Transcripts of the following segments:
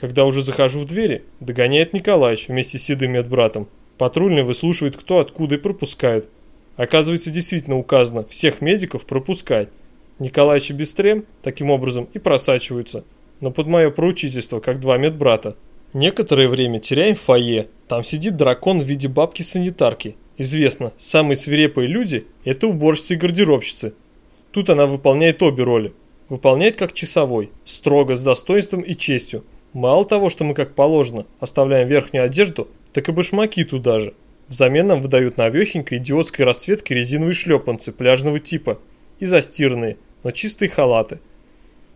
Когда уже захожу в двери, догоняет Николаевич вместе с седым медбратом. Патрульный выслушивает кто откуда и пропускает. Оказывается, действительно указано всех медиков пропускать. Николаевич и Бестрем таким образом и просачиваются. Но под мое проучительство, как два медбрата. Некоторое время теряем фойе. Там сидит дракон в виде бабки-санитарки. Известно, самые свирепые люди – это уборщицы и гардеробщицы. Тут она выполняет обе роли. Выполняет как часовой, строго, с достоинством и честью. Мало того, что мы как положено оставляем верхнюю одежду, так и башмаки туда же. Взамен нам выдают навехенькой идиотской расцветки резиновые шлепанцы пляжного типа и застиранные, но чистые халаты.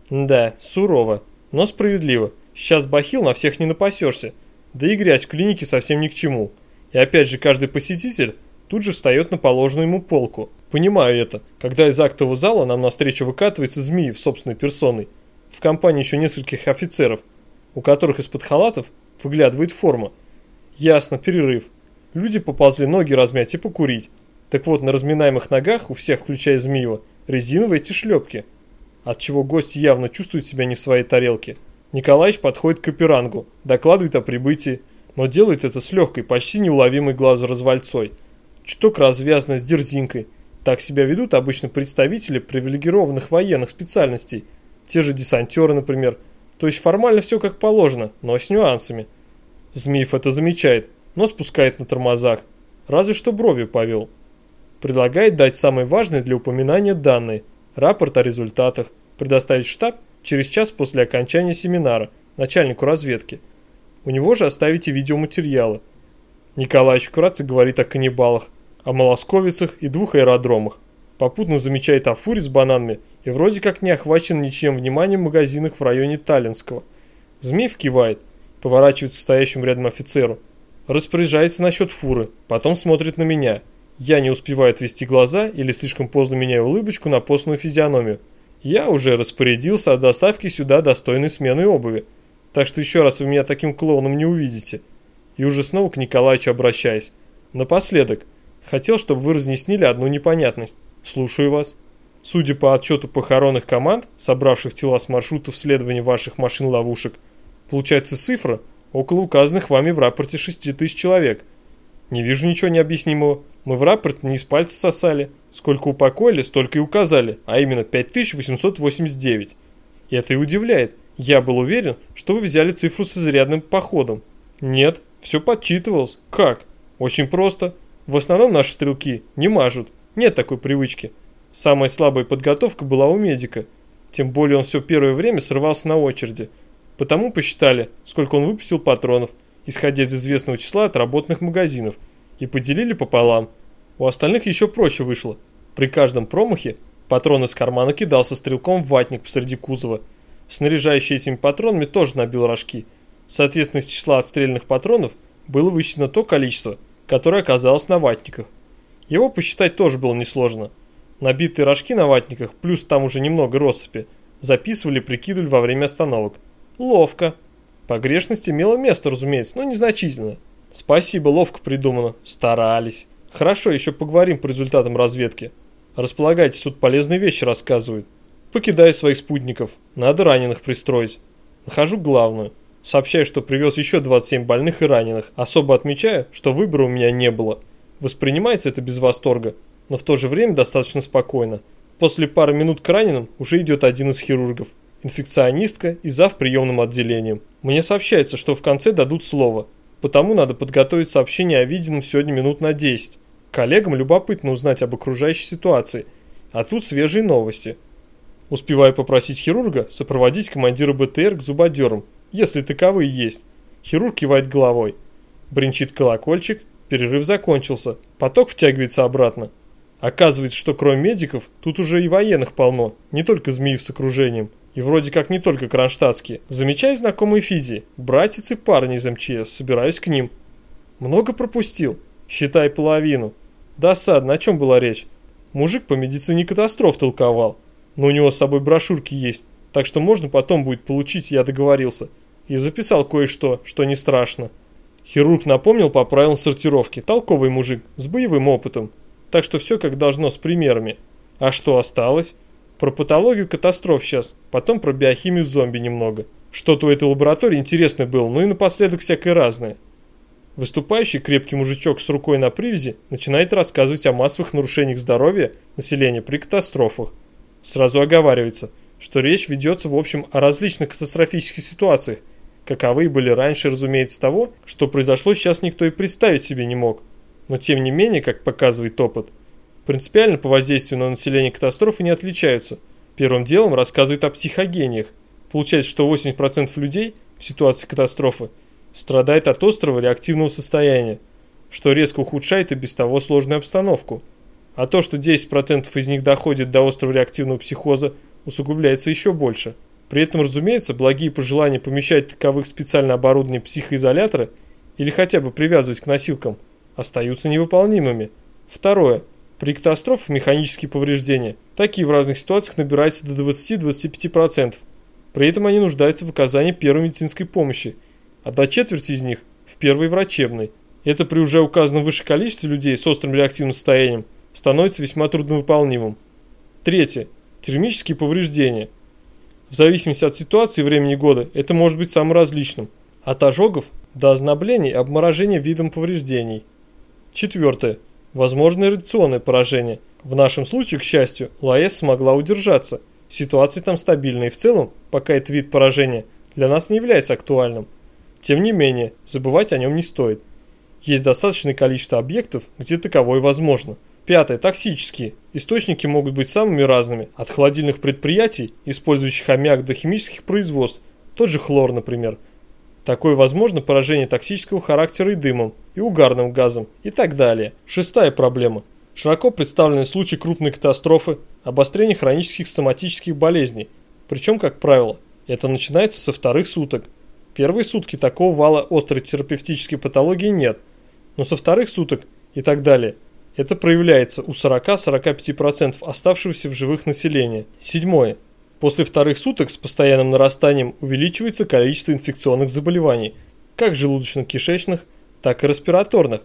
Да, сурово, но справедливо. Сейчас бахил на всех не напасешься. Да и грязь в клинике совсем ни к чему. И опять же, каждый посетитель тут же встает на положенную ему полку. Понимаю это, когда из актового зала нам навстречу выкатывается змеи в собственной персоной. В компании еще нескольких офицеров, у которых из-под халатов выглядывает форма. Ясно, перерыв. Люди поползли ноги размять и покурить. Так вот, на разминаемых ногах у всех, включая Змеева, резиновые эти шлепки. От чего гость явно чувствует себя не в своей тарелке. Николаевич подходит к оперангу, докладывает о прибытии, но делает это с легкой, почти неуловимой глазу развальцой. Чуток развязанно, с дерзинкой. Так себя ведут обычно представители привилегированных военных специальностей. Те же десантеры, например. То есть формально все как положено, но с нюансами. Змеев это замечает, но спускает на тормозах. Разве что бровью повел. Предлагает дать самые важные для упоминания данные. Рапорт о результатах. Предоставить штаб через час после окончания семинара начальнику разведки. У него же оставите видеоматериалы. Николаевич вкратце говорит о каннибалах, о молосковицах и двух аэродромах. Попутно замечает о фуре с бананами и вроде как не охвачен ничем вниманием в магазинах в районе Таллинского. Змеев кивает, поворачивается к стоящему рядом офицеру. Распоряжается насчет фуры, потом смотрит на меня. Я не успеваю отвести глаза или слишком поздно меняю улыбочку на постную физиономию. Я уже распорядился о доставке сюда достойной смены обуви. Так что еще раз вы меня таким клоуном не увидите. И уже снова к Николаевичу обращаясь. Напоследок, хотел, чтобы вы разъяснили одну непонятность. Слушаю вас. Судя по отчету похоронных команд, собравших тела с маршрутов следования ваших машин-ловушек, получается цифра около указанных вами в рапорте 6 тысяч человек. Не вижу ничего необъяснимого. Мы в рапорт не из пальца сосали. Сколько упокоили, столько и указали, а именно 5889. И это и удивляет. Я был уверен, что вы взяли цифру с изрядным походом. Нет, все подсчитывалось. Как? Очень просто. В основном наши стрелки не мажут. Нет такой привычки. Самая слабая подготовка была у медика. Тем более он все первое время срывался на очереди. Потому посчитали, сколько он выпустил патронов, исходя из известного числа отработанных магазинов, и поделили пополам. У остальных еще проще вышло. При каждом промахе патрон из кармана кидался стрелком в ватник посреди кузова – Снаряжающий этими патронами тоже набил рожки. Соответственно, из числа отстрельных патронов было вычтено то количество, которое оказалось на ватниках. Его посчитать тоже было несложно. Набитые рожки на ватниках, плюс там уже немного россыпи, записывали, прикидывали во время остановок. Ловко. Погрешность имела место, разумеется, но незначительно. Спасибо, ловко придумано. Старались. Хорошо, еще поговорим по результатам разведки. Располагайтесь, тут полезные вещи рассказывают. Покидаю своих спутников. Надо раненых пристроить. Нахожу главную. Сообщаю, что привез еще 27 больных и раненых. Особо отмечаю, что выбора у меня не было. Воспринимается это без восторга, но в то же время достаточно спокойно. После пары минут к раненым уже идет один из хирургов. Инфекционистка и зав приемным отделением. Мне сообщается, что в конце дадут слово. Потому надо подготовить сообщение о виденном сегодня минут на 10. Коллегам любопытно узнать об окружающей ситуации. А тут свежие новости. Успеваю попросить хирурга сопроводить командира БТР к зубодерам, если таковые есть. Хирург кивает головой. Бринчит колокольчик, перерыв закончился, поток втягивается обратно. Оказывается, что кроме медиков, тут уже и военных полно, не только змеи с окружением. И вроде как не только кронштадтские. Замечаю знакомые физи, братец и парни из МЧС, собираюсь к ним. Много пропустил? Считай половину. Досадно, о чем была речь? Мужик по медицине катастроф толковал. Но у него с собой брошюрки есть, так что можно потом будет получить, я договорился. И записал кое-что, что не страшно. Хирург напомнил по правилам сортировки. Толковый мужик, с боевым опытом. Так что все как должно, с примерами. А что осталось? Про патологию катастроф сейчас, потом про биохимию зомби немного. Что-то у этой лаборатории интересное было, ну и напоследок всякое разное. Выступающий крепкий мужичок с рукой на привязи начинает рассказывать о массовых нарушениях здоровья населения при катастрофах. Сразу оговаривается, что речь ведется в общем о различных катастрофических ситуациях, каковые были раньше, разумеется, того, что произошло сейчас никто и представить себе не мог. Но тем не менее, как показывает опыт, принципиально по воздействию на население катастрофы не отличаются. Первым делом рассказывает о психогениях. Получается, что 80% людей в ситуации катастрофы – страдает от острого реактивного состояния, что резко ухудшает и без того сложную обстановку. А то, что 10% из них доходит до острого реактивного психоза, усугубляется еще больше. При этом, разумеется, благие пожелания помещать таковых специально оборудованные психоизоляторы или хотя бы привязывать к носилкам остаются невыполнимыми. Второе. При катастрофах механические повреждения. Такие в разных ситуациях набираются до 20-25%. При этом они нуждаются в оказании первой медицинской помощи – а до четверти из них в первой врачебной. Это при уже указанном выше количестве людей с острым реактивным состоянием становится весьма трудновыполнимым. Третье. Термические повреждения. В зависимости от ситуации и времени года это может быть самым различным. От ожогов до озноблений и обморожения видом повреждений. Четвертое. Возможное радиационное поражение. В нашем случае, к счастью, ЛАЭС смогла удержаться. Ситуация там стабильная и в целом, пока этот вид поражения для нас не является актуальным. Тем не менее, забывать о нем не стоит. Есть достаточное количество объектов, где таковое возможно. Пятое. Токсические. Источники могут быть самыми разными. От холодильных предприятий, использующих аммиак до химических производств. Тот же хлор, например. Такое возможно поражение токсического характера и дымом, и угарным газом, и так далее. Шестая проблема. Широко представлены случаи крупной катастрофы, обострения хронических соматических болезней. Причем, как правило, это начинается со вторых суток. Первые сутки такого вала острой терапевтической патологии нет, но со вторых суток и так далее. Это проявляется у 40-45% оставшегося в живых населения. Седьмое. После вторых суток с постоянным нарастанием увеличивается количество инфекционных заболеваний, как желудочно-кишечных, так и респираторных.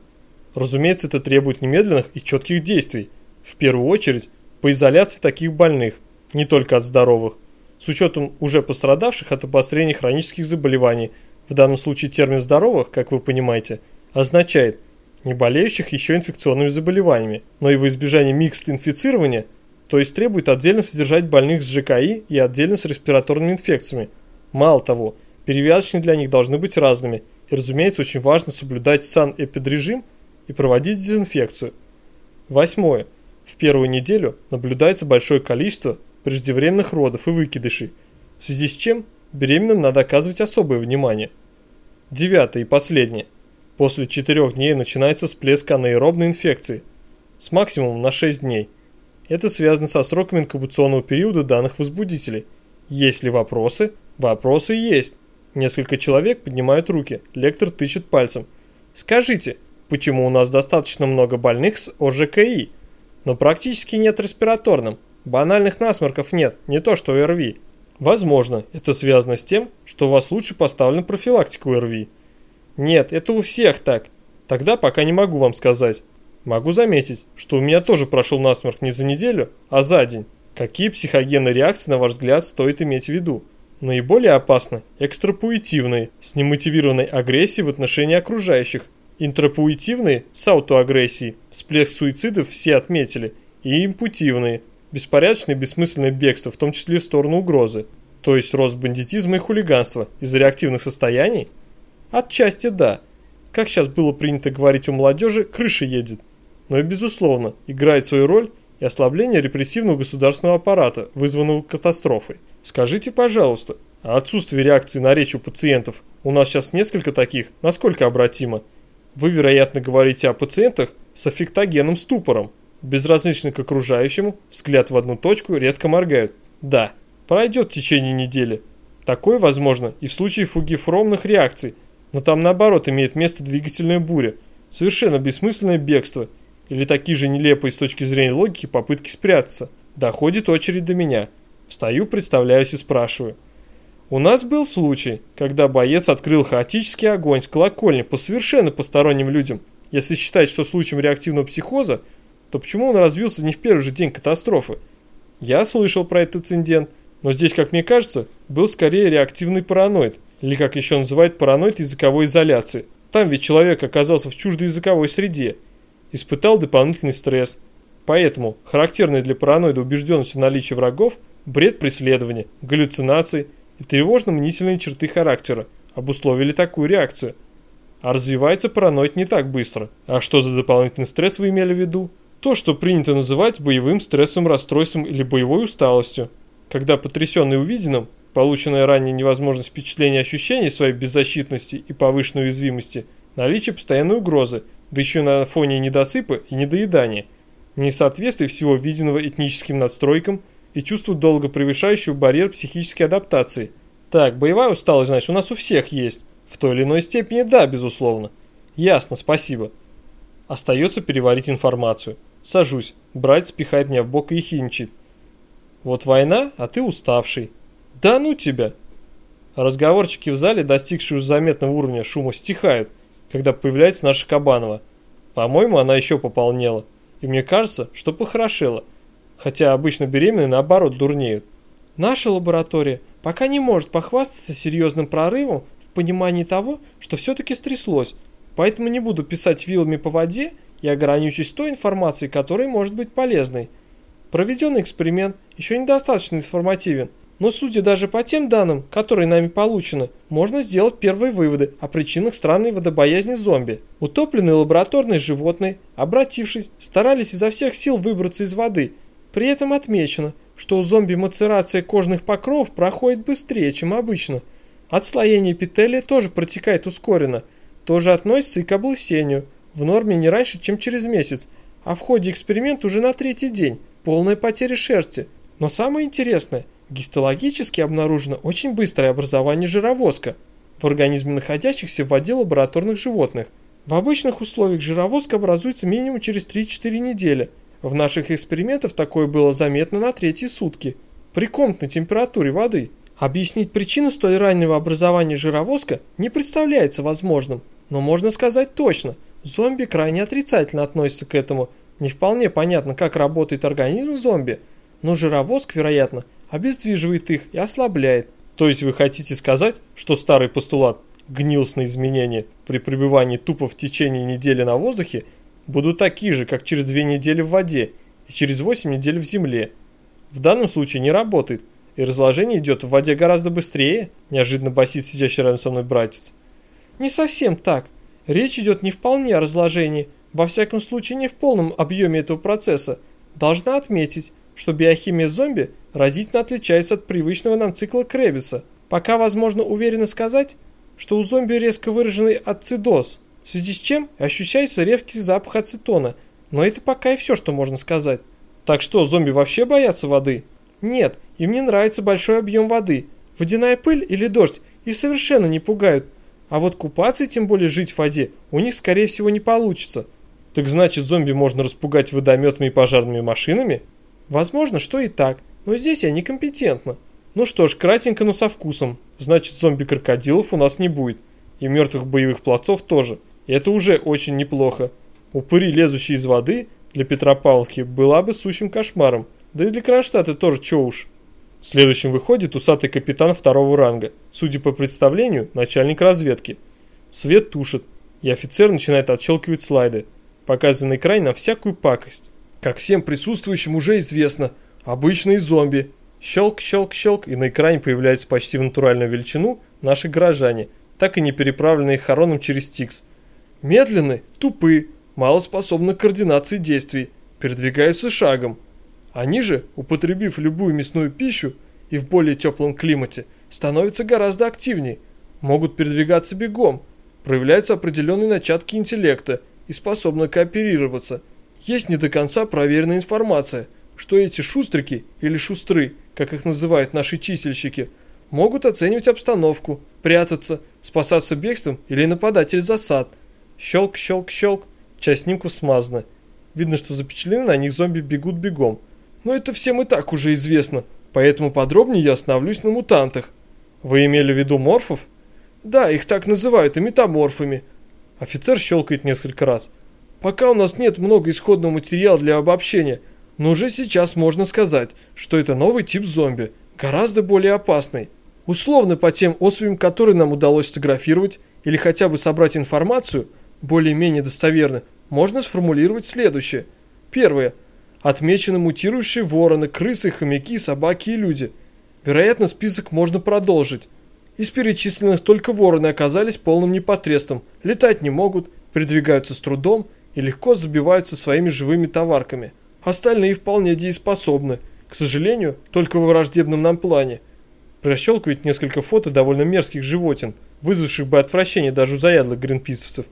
Разумеется, это требует немедленных и четких действий. В первую очередь, по изоляции таких больных, не только от здоровых с учетом уже пострадавших от обострения хронических заболеваний, в данном случае термин «здоровых», как вы понимаете, означает не болеющих еще инфекционными заболеваниями, но и в избежание микст-инфицирования, то есть требует отдельно содержать больных с ЖКИ и отдельно с респираторными инфекциями. Мало того, перевязочные для них должны быть разными, и, разумеется, очень важно соблюдать санэпидрежим и проводить дезинфекцию. Восьмое. В первую неделю наблюдается большое количество преждевременных родов и выкидышей, в связи с чем беременным надо оказывать особое внимание. Девятое и последнее. После 4 дней начинается всплеск анаэробной инфекции с максимумом на 6 дней. Это связано со сроком инкубационного периода данных возбудителей. Есть ли вопросы? Вопросы есть. Несколько человек поднимают руки, лектор тычет пальцем. Скажите, почему у нас достаточно много больных с ОЖКИ, но практически нет респираторным? Банальных насморков нет, не то что ОРВИ. Возможно, это связано с тем, что у вас лучше поставлена профилактика ОРВИ. Нет, это у всех так. Тогда пока не могу вам сказать. Могу заметить, что у меня тоже прошел насморк не за неделю, а за день. Какие психогенные реакции, на ваш взгляд, стоит иметь в виду? Наиболее опасны экстрапуитивные, с немотивированной агрессией в отношении окружающих, интрапуитивные, с аутоагрессией, всплеск суицидов все отметили, и импутивные, Беспорядочное бессмысленное бегство, в том числе в сторону угрозы. То есть рост бандитизма и хулиганства из-за реактивных состояний? Отчасти да. Как сейчас было принято говорить у молодежи, крыша едет. Но и безусловно, играет свою роль и ослабление репрессивного государственного аппарата, вызванного катастрофой. Скажите, пожалуйста, а отсутствие реакции на речь у пациентов, у нас сейчас несколько таких, насколько обратимо? Вы, вероятно, говорите о пациентах с аффектогенным ступором, безразличны к окружающему, взгляд в одну точку, редко моргают. Да, пройдет в течение недели. Такое возможно и в случае фугифромных реакций, но там наоборот имеет место двигательная буря, совершенно бессмысленное бегство или такие же нелепые с точки зрения логики попытки спрятаться. Доходит очередь до меня. Встаю, представляюсь и спрашиваю. У нас был случай, когда боец открыл хаотический огонь с колокольни по совершенно посторонним людям. Если считать, что случаем реактивного психоза – то почему он развился не в первый же день катастрофы? Я слышал про этот инцидент, Но здесь, как мне кажется, был скорее реактивный параноид, или как еще называют параноид языковой изоляции. Там ведь человек оказался в чуждой языковой среде, испытал дополнительный стресс. Поэтому характерная для параноида убежденность в наличии врагов, бред преследования, галлюцинации и тревожно-мнительные черты характера обусловили такую реакцию. А развивается параноид не так быстро. А что за дополнительный стресс вы имели в виду? То, что принято называть боевым стрессом, расстройством или боевой усталостью. Когда потрясенный увиденным, полученная ранее невозможность впечатления ощущения своей беззащитности и повышенной уязвимости, наличие постоянной угрозы, да еще на фоне недосыпа и недоедания, несоответствие всего виденного этническим надстройкам и чувство долго превышающего барьер психической адаптации. Так, боевая усталость, значит, у нас у всех есть. В той или иной степени да, безусловно. Ясно, спасибо. Остается переварить информацию. Сажусь. Брать спихает меня в бок и хинчит. Вот война, а ты уставший. Да ну тебя! Разговорчики в зале, достигшие уже заметного уровня шума, стихают, когда появляется наша Кабанова. По-моему, она еще пополнела. И мне кажется, что похорошела. Хотя обычно беременные наоборот дурнеют. Наша лаборатория пока не может похвастаться серьезным прорывом в понимании того, что все-таки стряслось. Поэтому не буду писать вилами по воде и ограничусь той информацией, которая может быть полезной. Проведенный эксперимент еще недостаточно информативен, но судя даже по тем данным, которые нами получены, можно сделать первые выводы о причинах странной водобоязни зомби. Утопленные лабораторные животные, обратившись, старались изо всех сил выбраться из воды. При этом отмечено, что у зомби мацерация кожных покровов проходит быстрее, чем обычно. Отслоение эпителия тоже протекает ускоренно. Тоже относится и к облысению. В норме не раньше, чем через месяц, а в ходе эксперимента уже на третий день. Полная потеря шерсти. Но самое интересное, гистологически обнаружено очень быстрое образование жировозка в организме находящихся в воде лабораторных животных. В обычных условиях жировозка образуется минимум через 3-4 недели. В наших экспериментах такое было заметно на третьи сутки, при комнатной температуре воды. Объяснить причины столь раннего образования жировозка не представляется возможным, но можно сказать точно, зомби крайне отрицательно относятся к этому – не вполне понятно, как работает организм зомби, но жировозк, вероятно, обездвиживает их и ослабляет. То есть вы хотите сказать, что старый постулат гнилостные изменения при пребывании тупо в течение недели на воздухе будут такие же, как через две недели в воде и через 8 недель в земле. В данном случае не работает, и разложение идет в воде гораздо быстрее, неожиданно басит сидящий рядом со мной братец. Не совсем так. Речь идет не вполне о разложении, во всяком случае не в полном объеме этого процесса, должна отметить, что биохимия зомби разительно отличается от привычного нам цикла Кребиса. Пока возможно уверенно сказать, что у зомби резко выраженный ацидоз, в связи с чем ощущается резкий запах ацетона, но это пока и все, что можно сказать. Так что, зомби вообще боятся воды? Нет, им не нравится большой объем воды. Водяная пыль или дождь их совершенно не пугают. А вот купаться, тем более жить в воде, у них скорее всего не получится – так значит, зомби можно распугать водометами и пожарными машинами? Возможно, что и так, но здесь я некомпетентна. Ну что ж, кратенько, но со вкусом. Значит, зомби-крокодилов у нас не будет. И мертвых боевых пловцов тоже. И это уже очень неплохо. Упыри, лезущие из воды, для Петропавловки была бы сущим кошмаром. Да и для Кронштадта тоже чё уж. Следующим выходит усатый капитан второго ранга. Судя по представлению, начальник разведки. Свет тушит, и офицер начинает отщелкивать слайды показывая на экране на всякую пакость. Как всем присутствующим уже известно, обычные зомби. Щелк, щелк, щелк, и на экране появляются почти в натуральную величину наши горожане, так и не переправленные хороном через Тикс. Медленны, тупы, мало способны к координации действий, передвигаются шагом. Они же, употребив любую мясную пищу и в более теплом климате, становятся гораздо активнее, могут передвигаться бегом, проявляются определенные начатки интеллекта и способна кооперироваться. Есть не до конца проверенная информация, что эти шустрики или шустры, как их называют наши чистильщики, могут оценивать обстановку, прятаться, спасаться бегством или нападать из засад. Щелк, щелк, щелк, часть снимков смазана. Видно, что запечатлены на них зомби бегут бегом. Но это всем и так уже известно, поэтому подробнее я остановлюсь на мутантах. Вы имели в виду морфов? Да, их так называют и метаморфами. Офицер щелкает несколько раз. Пока у нас нет много исходного материала для обобщения, но уже сейчас можно сказать, что это новый тип зомби, гораздо более опасной. Условно по тем особям, которые нам удалось сфотографировать или хотя бы собрать информацию, более-менее достоверно, можно сформулировать следующее. Первое. Отмечены мутирующие вороны, крысы, хомяки, собаки и люди. Вероятно, список можно продолжить. Из перечисленных только вороны оказались полным непотрестом, летать не могут, передвигаются с трудом и легко забиваются своими живыми товарками. Остальные вполне дееспособны, к сожалению, только в враждебном нам плане. Прощелкивает несколько фото довольно мерзких животин, вызвавших бы отвращение даже у заядлых гринписовцев.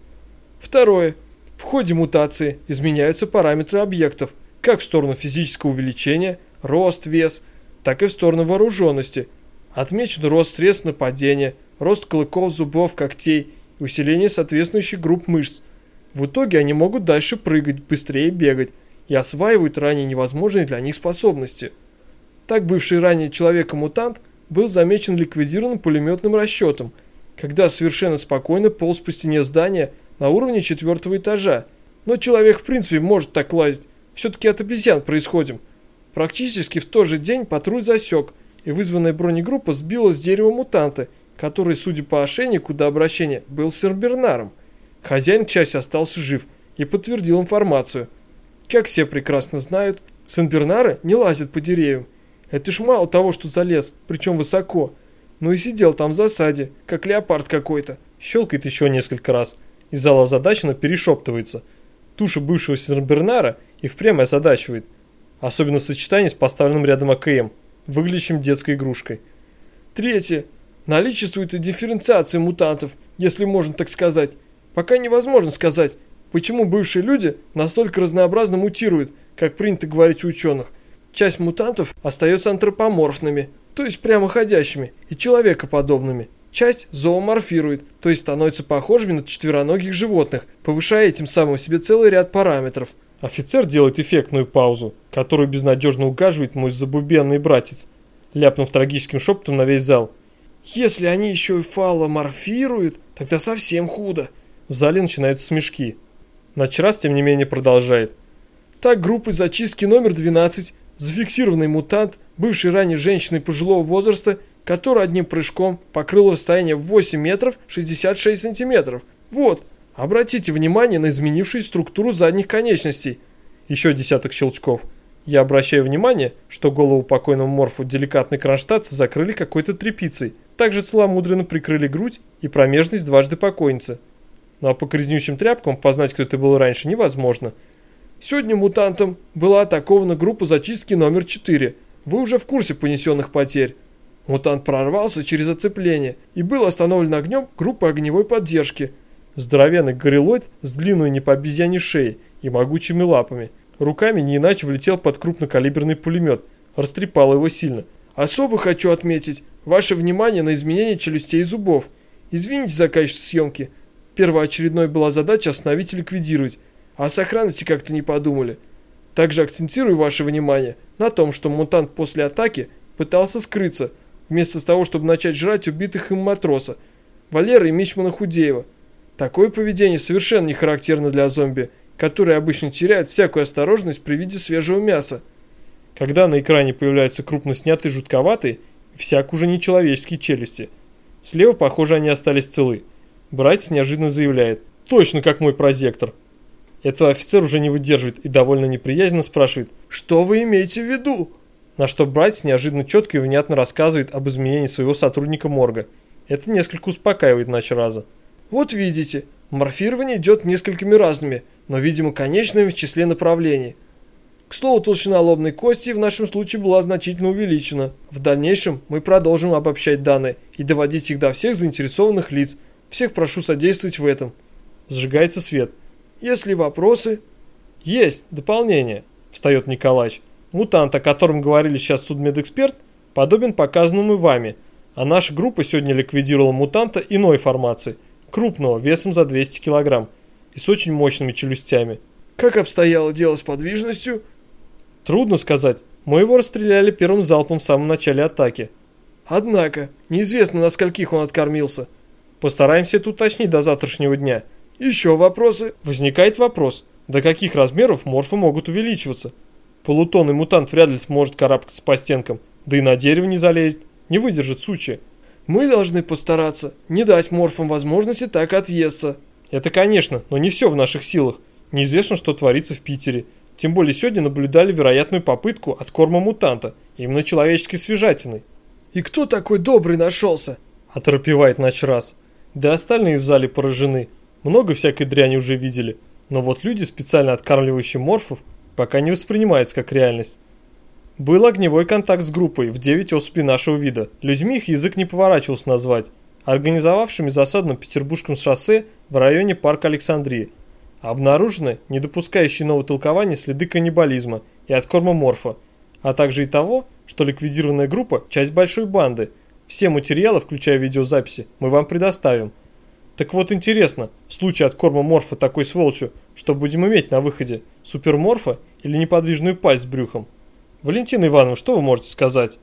Второе. В ходе мутации изменяются параметры объектов, как в сторону физического увеличения, рост, вес, так и в сторону вооруженности. Отмечен рост средств нападения, рост клыков, зубов, когтей и усиление соответствующих групп мышц. В итоге они могут дальше прыгать, быстрее бегать и осваивают ранее невозможные для них способности. Так бывший ранее человека-мутант был замечен ликвидированным пулеметным расчетом, когда совершенно спокойно полз по стене здания на уровне четвертого этажа. Но человек в принципе может так лазить, все-таки от обезьян происходим. Практически в тот же день патруль засек, и вызванная бронегруппа сбила с дерева мутанта, который, судя по ошейнику до обращения, был Сербернаром. Хозяин, к счастью, остался жив и подтвердил информацию. Как все прекрасно знают, Сенбернары не лазят по деревьям. Это ж мало того, что залез, причем высоко, но и сидел там в засаде, как леопард какой-то. Щелкает еще несколько раз. Из зала озадаченно перешептывается. Туша бывшего Сенбернара и впрямь озадачивает. Особенно в сочетании с поставленным рядом АКМ, выглядящим детской игрушкой. Третье. Наличествует и дифференциация мутантов, если можно так сказать. Пока невозможно сказать, почему бывшие люди настолько разнообразно мутируют, как принято говорить у ученых. Часть мутантов остается антропоморфными, то есть прямоходящими и человекоподобными. Часть зооморфирует, то есть становится похожими на четвероногих животных, повышая этим самым себе целый ряд параметров. Офицер делает эффектную паузу, которую безнадежно угаживает мой забубенный братец, ляпнув трагическим шепотом на весь зал. Если они еще и фаломорфируют, тогда совсем худо. В зале начинаются смешки. Начрас, тем не менее, продолжает. Так группой зачистки номер 12 зафиксированный мутант, бывший ранее женщиной пожилого возраста, который одним прыжком покрыл расстояние в 8 метров 66 сантиметров. Вот, обратите внимание на изменившую структуру задних конечностей. Еще десяток щелчков. Я обращаю внимание, что голову покойному морфу деликатный кронштадтцы закрыли какой-то тряпицей. Также целомудренно прикрыли грудь и промежность дважды покойницы. Ну а по грязнющим тряпкам познать, кто это был раньше, невозможно. Сегодня мутантам была атакована группа зачистки номер 4. Вы уже в курсе понесенных потерь. Мутант прорвался через оцепление и был остановлен огнем группы огневой поддержки. Здоровенный горилоид с длинной не по обезьяне шеей и могучими лапами. Руками не иначе влетел под крупнокалиберный пулемет. Растрепал его сильно. Особо хочу отметить ваше внимание на изменение челюстей и зубов. Извините за качество съемки. Первоочередной была задача остановить и ликвидировать, а о сохранности как-то не подумали. Также акцентирую ваше внимание на том, что мутант после атаки пытался скрыться, вместо того, чтобы начать жрать убитых им матроса, Валера и Мичмана Худеева. Такое поведение совершенно не характерно для зомби, которые обычно теряют всякую осторожность при виде свежего мяса. Когда на экране появляются крупно снятые жутковатые, всяк уже нечеловеческие челюсти. Слева, похоже, они остались целы. Братец неожиданно заявляет. Точно как мой прозектор. Этого офицер уже не выдерживает и довольно неприязненно спрашивает. Что вы имеете в виду? На что братец неожиданно четко и внятно рассказывает об изменении своего сотрудника морга. Это несколько успокаивает нач раза. Вот видите, морфирование идет несколькими разными, но, видимо, конечными в числе направлений. К слову, толщина лобной кости в нашем случае была значительно увеличена. В дальнейшем мы продолжим обобщать данные и доводить их до всех заинтересованных лиц. Всех прошу содействовать в этом. Сжигается свет. Если вопросы... Есть дополнение, встает Николаевич. Мутант, о котором говорили сейчас судмедэксперт, подобен показанному вами, а наша группа сегодня ликвидировала мутанта иной формации, крупного, весом за 200 килограмм и с очень мощными челюстями. Как обстояло дело с подвижностью? Трудно сказать. Мы его расстреляли первым залпом в самом начале атаки. Однако, неизвестно, на скольких он откормился. Постараемся это уточнить до завтрашнего дня. Еще вопросы? Возникает вопрос, до каких размеров морфы могут увеличиваться? Полутонный мутант вряд ли сможет карабкаться по стенкам, да и на дерево не залезет, не выдержит сучи. Мы должны постараться не дать морфам возможности так отъесться. Это, конечно, но не все в наших силах. Неизвестно, что творится в Питере. Тем более сегодня наблюдали вероятную попытку от корма мутанта, именно человеческой свежатиной. «И кто такой добрый нашелся?» – оторопевает раз. Да остальные в зале поражены. Много всякой дряни уже видели. Но вот люди, специально откармливающие морфов, пока не воспринимаются как реальность. Был огневой контакт с группой в 9 особей нашего вида. Людьми их язык не поворачивался назвать. Организовавшими засаду на Петербургском шоссе в районе парка Александрии. Обнаружены не допускающие нового толкования следы каннибализма и откорма морфа, а также и того, что ликвидированная группа – часть большой банды. Все материалы, включая видеозаписи, мы вам предоставим. Так вот интересно, в случае откорма морфа такой сволочью, что будем иметь на выходе? Суперморфа или неподвижную пасть с брюхом? Валентина Ивановна, что вы можете сказать?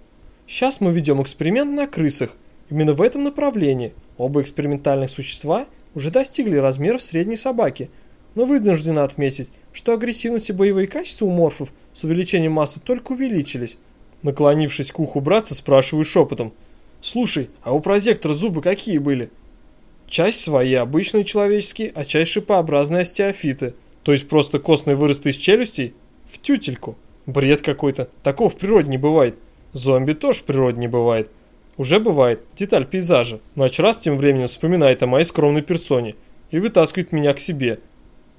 Сейчас мы ведем эксперимент на крысах. Именно в этом направлении. Оба экспериментальных существа уже достигли размеров средней собаки – но вынуждена отметить, что агрессивность и боевые качества у морфов с увеличением массы только увеличились. Наклонившись к уху братца, спрашиваю шепотом. «Слушай, а у прозектора зубы какие были?» Часть свои обычные человеческие, а часть шипообразные остеофиты. То есть просто костные выросты из челюстей? В тютельку. Бред какой-то. Такого в природе не бывает. Зомби тоже в природе не бывает. Уже бывает. Деталь пейзажа. Нач раз тем временем вспоминает о моей скромной персоне и вытаскивает меня к себе.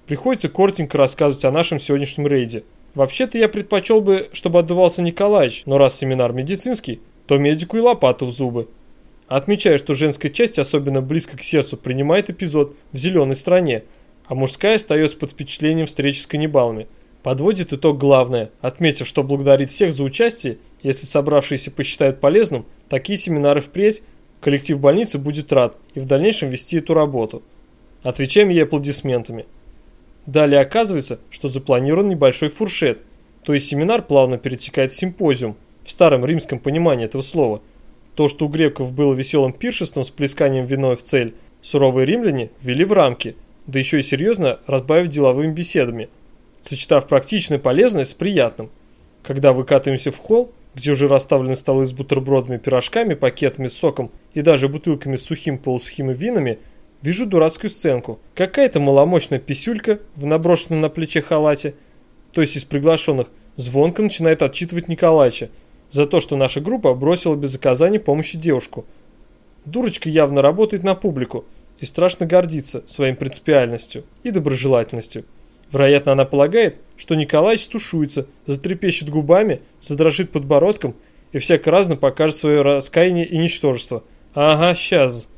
Приходится коротенько рассказывать о нашем сегодняшнем рейде. Вообще-то я предпочел бы, чтобы отдувался Николаевич, но раз семинар медицинский, то медику и лопату в зубы. Отмечаю, что женская часть особенно близко к сердцу принимает эпизод в зеленой стране, а мужская остается под впечатлением встречи с каннибалами. Подводит итог главное, отметив, что благодарит всех за участие, если собравшиеся посчитают полезным, такие семинары впредь коллектив больницы будет рад и в дальнейшем вести эту работу. Отвечаем ей аплодисментами. Далее оказывается, что запланирован небольшой фуршет, то есть семинар плавно перетекает в симпозиум, в старом римском понимании этого слова. То, что у греков было веселым пиршеством с плесканием виной в цель, суровые римляне ввели в рамки, да еще и серьезно разбавив деловыми беседами, сочетав практичное полезное с приятным. Когда выкатываемся в холл, где уже расставлены столы с бутербродами, пирожками, пакетами с соком и даже бутылками с сухим полусухими винами – Вижу дурацкую сценку. Какая-то маломощная писюлька в наброшенном на плече халате, то есть из приглашенных, звонко начинает отчитывать Николаевича за то, что наша группа бросила без оказания помощи девушку. Дурочка явно работает на публику и страшно гордится своей принципиальностью и доброжелательностью. Вероятно, она полагает, что Николаевич стушуется, затрепещет губами, задрожит подбородком и всяко разно покажет свое раскаяние и ничтожество. Ага, сейчас.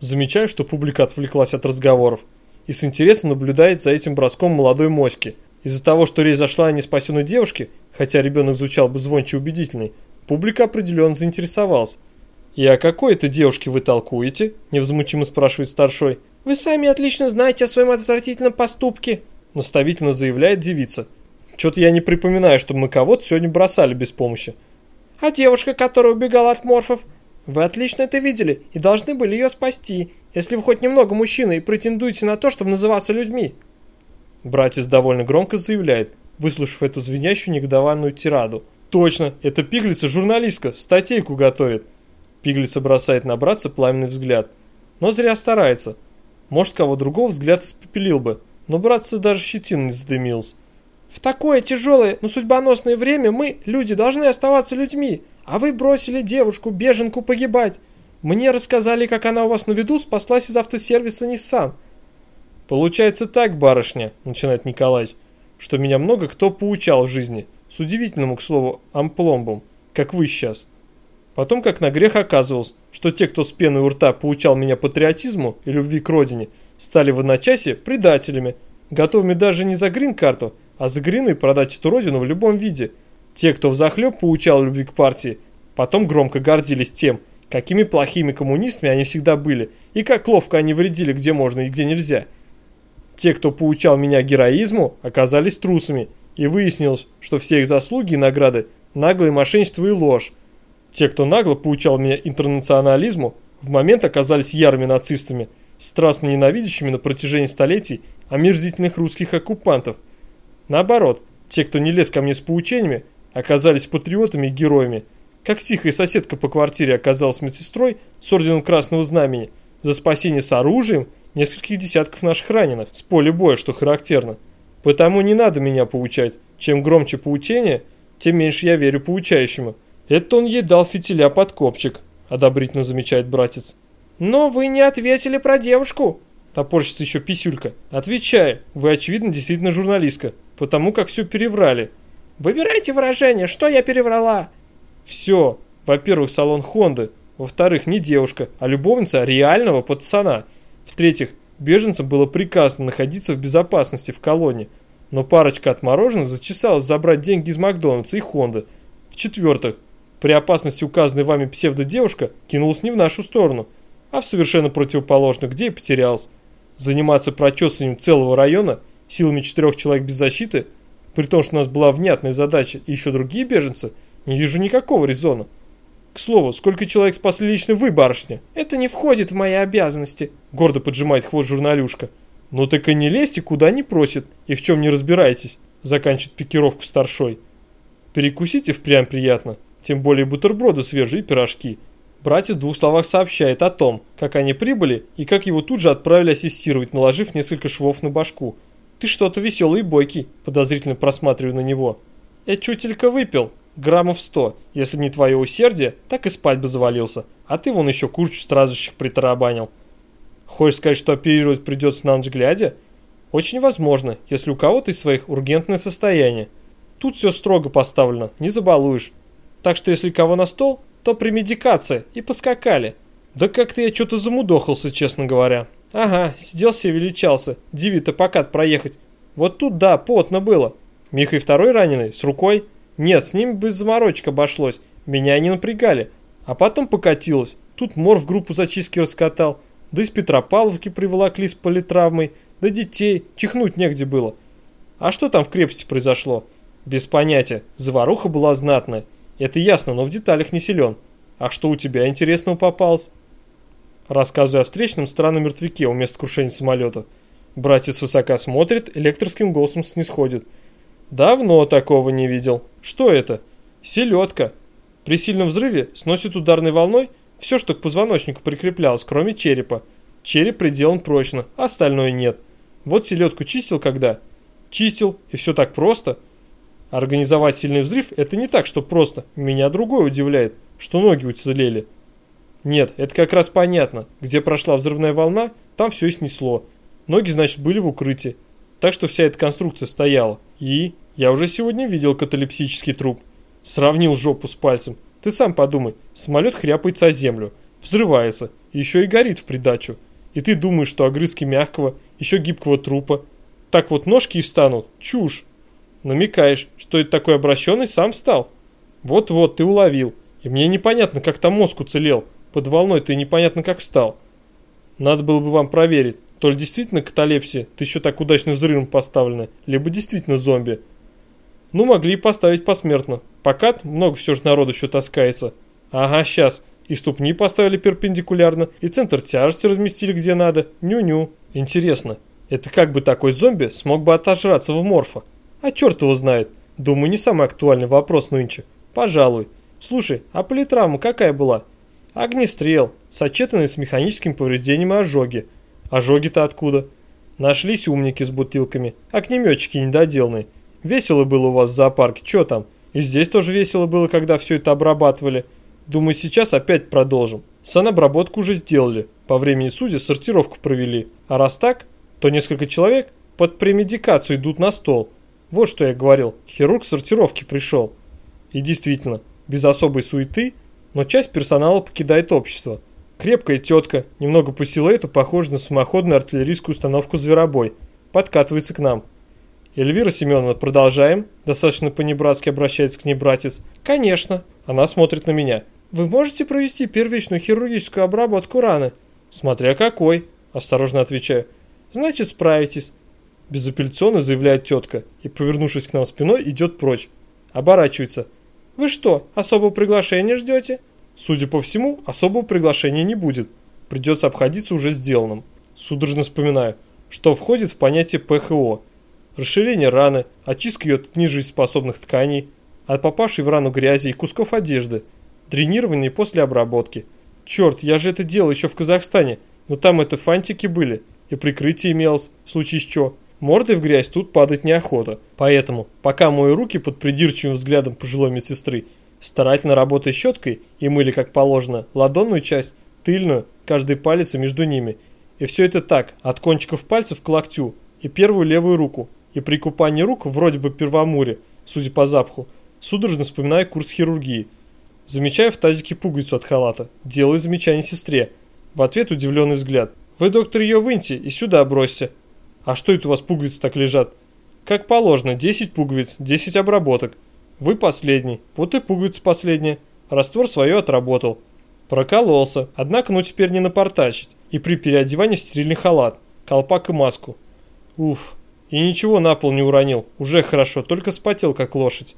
Замечаю, что публика отвлеклась от разговоров и с интересом наблюдает за этим броском молодой моськи. Из-за того, что речь зашла о неспасенной девушке, хотя ребенок звучал бы звонче убедительный, публика определенно заинтересовалась. «И о какой это девушке вы толкуете?» – невозмутимо спрашивает старшой. «Вы сами отлично знаете о своем отвратительном поступке», – наставительно заявляет девица. «Чё-то я не припоминаю, чтобы мы кого-то сегодня бросали без помощи». «А девушка, которая убегала от морфов, вы отлично это видели и должны были ее спасти, если вы хоть немного мужчина и претендуете на то, чтобы называться людьми. Братец довольно громко заявляет, выслушав эту звенящую негодованную тираду. Точно, это пиглица-журналистка, статейку готовит. Пиглица бросает на братца пламенный взгляд. Но зря старается. Может, кого другого взгляд испепелил бы, но братца даже щетин не задымился. В такое тяжелое, но судьбоносное время мы, люди, должны оставаться людьми. А вы бросили девушку, беженку, погибать. Мне рассказали, как она у вас на виду спаслась из автосервиса Nissan. Получается так, барышня, начинает Николай, что меня много кто поучал в жизни. С удивительным, к слову, ампломбом, как вы сейчас. Потом, как на грех оказывалось, что те, кто с пеной у рта поучал меня патриотизму и любви к родине, стали в одночасье предателями, готовыми даже не за грин-карту, а за грины продать эту родину в любом виде – те, кто взахлеб поучал любви к партии, потом громко гордились тем, какими плохими коммунистами они всегда были, и как ловко они вредили где можно и где нельзя. Те, кто поучал меня героизму, оказались трусами, и выяснилось, что все их заслуги и награды – наглое мошенничество и ложь. Те, кто нагло поучал меня интернационализму, в момент оказались ярыми нацистами, страстно ненавидящими на протяжении столетий омерзительных русских оккупантов. Наоборот, те, кто не лез ко мне с поучениями, оказались патриотами и героями, как тихая соседка по квартире оказалась медсестрой с орденом Красного Знамени за спасение с оружием нескольких десятков наших раненых с поля боя, что характерно. Потому не надо меня поучать. Чем громче поучение, тем меньше я верю поучающему. Это он ей дал фитиля под копчик, одобрительно замечает братец. Но вы не ответили про девушку. Топорщится еще писюлька. Отвечаю, вы очевидно действительно журналистка, потому как все переврали. Выбирайте выражение, что я переврала. Все. Во-первых, салон Хонды. Во-вторых, не девушка, а любовница реального пацана. В-третьих, беженцам было приказано находиться в безопасности в колонии. Но парочка отмороженных зачесалась забрать деньги из Макдональдса и Хонды. В-четвертых, при опасности указанной вами псевдодевушка кинулась не в нашу сторону, а в совершенно противоположную, где и потерялась. Заниматься прочесыванием целого района силами четырех человек без защиты, при том, что у нас была внятная задача и еще другие беженцы – не вижу никакого резона. К слову, сколько человек спасли лично вы, барышня? Это не входит в мои обязанности. Гордо поджимает хвост журналюшка. Ну так и не лезьте, куда не просит. И в чем не разбирайтесь. Заканчивает пикировку старшой. Перекусите впрямь приятно. Тем более бутерброды свежие и пирожки. Братец в двух словах сообщает о том, как они прибыли и как его тут же отправили ассистировать, наложив несколько швов на башку. «Ты что-то веселый и бойкий», подозрительно просматриваю на него. «Я чутелька выпил», Граммов сто. Если бы не твое усердие, так и спать бы завалился. А ты вон еще кучу стражущих притарабанил. Хочешь сказать, что оперировать придется на ночь глядя? Очень возможно, если у кого-то из своих ургентное состояние. Тут все строго поставлено, не забалуешь. Так что если кого на стол, то премедикация и поскакали. Да как-то я что-то замудохался, честно говоря. Ага, сидел себе величался, диви-то покат проехать. Вот тут да, потно было. Миха и второй раненый, с рукой. Нет, с ними без заморочек обошлось. Меня не напрягали. А потом покатилось. Тут мор в группу зачистки раскатал. Да из Петропавловки приволокли с политравмой. Да детей. Чихнуть негде было. А что там в крепости произошло? Без понятия. Заваруха была знатная. Это ясно, но в деталях не силен. А что у тебя интересного попалось? Рассказываю о встречном странном мертвяке у места крушения самолета. Братец высока смотрит, электрическим голосом снисходит. Давно такого не видел. Что это? Селедка. При сильном взрыве сносит ударной волной все, что к позвоночнику прикреплялось, кроме черепа. Череп приделан прочно, остальное нет. Вот селедку чистил когда? Чистил, и все так просто. Организовать сильный взрыв – это не так, что просто. Меня другое удивляет, что ноги уцелели. Нет, это как раз понятно. Где прошла взрывная волна, там все и снесло. Ноги, значит, были в укрытии. Так что вся эта конструкция стояла. И я уже сегодня видел каталепсический труп. Сравнил жопу с пальцем. Ты сам подумай, самолет хряпается о землю, взрывается, еще и горит в придачу. И ты думаешь, что огрызки мягкого, еще гибкого трупа. Так вот ножки и встанут. Чушь. Намекаешь, что это такой обращенный сам встал? Вот-вот, ты уловил. И мне непонятно, как там мозг уцелел. Под волной ты непонятно как встал. Надо было бы вам проверить, то ли действительно каталепсия, ты еще так удачно взрывом поставлена, либо действительно зомби. Ну, могли поставить посмертно. Покат много все же народу еще таскается. Ага, сейчас. И ступни поставили перпендикулярно, и центр тяжести разместили где надо. Ню-ню. Интересно, это как бы такой зомби смог бы отожраться в морфа? А черт его знает. Думаю, не самый актуальный вопрос нынче. Пожалуй. Слушай, а политравма какая была? Огнестрел, сочетанный с механическим повреждением и ожоги. Ожоги-то откуда? Нашлись умники с бутылками, огнеметчики недоделанные. Весело было у вас в зоопарке, чё там? И здесь тоже весело было, когда все это обрабатывали. Думаю, сейчас опять продолжим. Санобработку уже сделали. По времени судя сортировку провели. А раз так, то несколько человек под премедикацию идут на стол. Вот что я говорил. Хирург сортировки пришел. И действительно, без особой суеты, но часть персонала покидает общество. Крепкая тетка, немного по силуэту похожа на самоходную артиллерийскую установку «Зверобой», подкатывается к нам. Эльвира Семеновна, продолжаем? Достаточно по-небратски обращается к ней братец. Конечно. Она смотрит на меня. Вы можете провести первичную хирургическую обработку раны? Смотря какой. Осторожно отвечаю. Значит, справитесь. Безапелляционно заявляет тетка и, повернувшись к нам спиной, идет прочь. Оборачивается. Вы что, особого приглашения ждете? Судя по всему, особого приглашения не будет. Придется обходиться уже сделанным. Судорожно вспоминаю, что входит в понятие ПХО. Расширение раны, очистка ее от ниже способных тканей, от попавшей в рану грязи и кусков одежды. дренирование после обработки. Черт, я же это делал еще в Казахстане, но там это фантики были, и прикрытие имелось, в случае чего. Мордой в грязь тут падать неохота. Поэтому, пока мою руки под придирчивым взглядом пожилой медсестры, старательно работая щеткой и мыли как положено ладонную часть, тыльную, каждый палец и между ними. И все это так, от кончиков пальцев к локтю, и первую левую руку. И при купании рук, вроде бы первомуре, судя по запаху, судорожно вспоминаю курс хирургии. Замечаю в тазике пуговицу от халата, делаю замечание сестре. В ответ удивленный взгляд. «Вы, доктор, ее выньте и сюда бросьте». «А что это у вас пуговицы так лежат?» «Как положено, 10 пуговиц, 10 обработок. Вы последний, вот и пуговица последняя. Раствор свое отработал». Прокололся, однако ну теперь не напортачить. И при переодевании в стерильный халат, колпак и маску. Уф, и ничего на пол не уронил, уже хорошо, только спотел как лошадь.